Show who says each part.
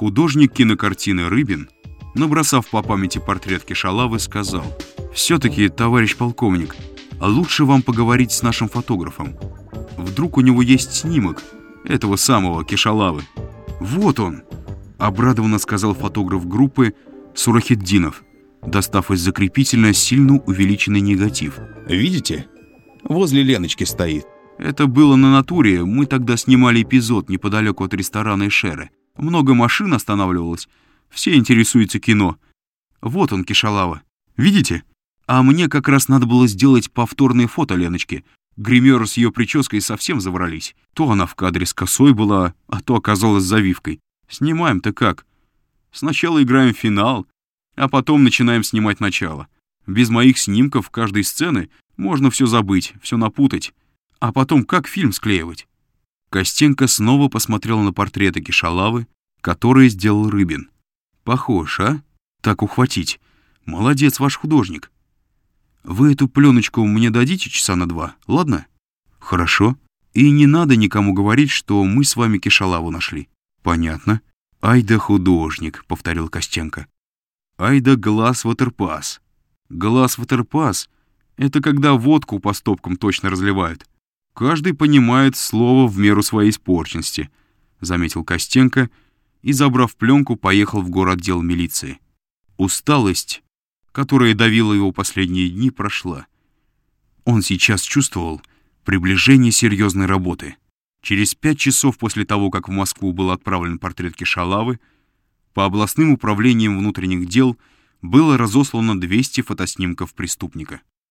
Speaker 1: Художник кинокартины Рыбин, набросав по памяти портрет Кишалавы, сказал, «Все-таки, товарищ полковник, лучше вам поговорить с нашим фотографом. Вдруг у него есть снимок этого самого Кишалавы. Вот он!» Обрадованно сказал фотограф группы Сурахиддинов, достав из закрепительно сильно увеличенный негатив.
Speaker 2: «Видите? Возле Леночки стоит».
Speaker 1: Это было на натуре, мы тогда снимали эпизод неподалеку от ресторана Эшеры. Много машин останавливалось, все интересуются кино. Вот он, Кишалава. Видите? А мне как раз надо было сделать повторные фото Леночки. Гримеры с ее прической совсем заврались. То она в кадре с косой была, а то оказалась завивкой. Снимаем-то как? Сначала играем финал, а потом начинаем снимать начало. Без моих снимков каждой сцены можно все забыть, все напутать. А потом как фильм склеивать? Костенко снова посмотрел на портреты Кишалавы, которые сделал Рыбин. Похож, а? Так ухватить. Молодец ваш художник. Вы эту пленочку мне дадите часа на два, ладно? Хорошо. И не надо никому говорить, что мы с вами Кишалаву нашли. Понятно. Ай да художник, повторил Костенко. Ай да глаз ватерпас. Глаз ватерпас — это когда водку по стопкам точно разливают. Каждый понимает слово в меру своей испорченности, заметил Костенко и, забрав пленку, поехал в город дел милиции. Усталость, которая давила его последние дни, прошла. Он сейчас чувствовал приближение серьезной работы. Через пять часов после того, как в Москву был отправлен портрет Кишалавы, по областным управлениям внутренних дел было разослано 200 фотоснимков преступника.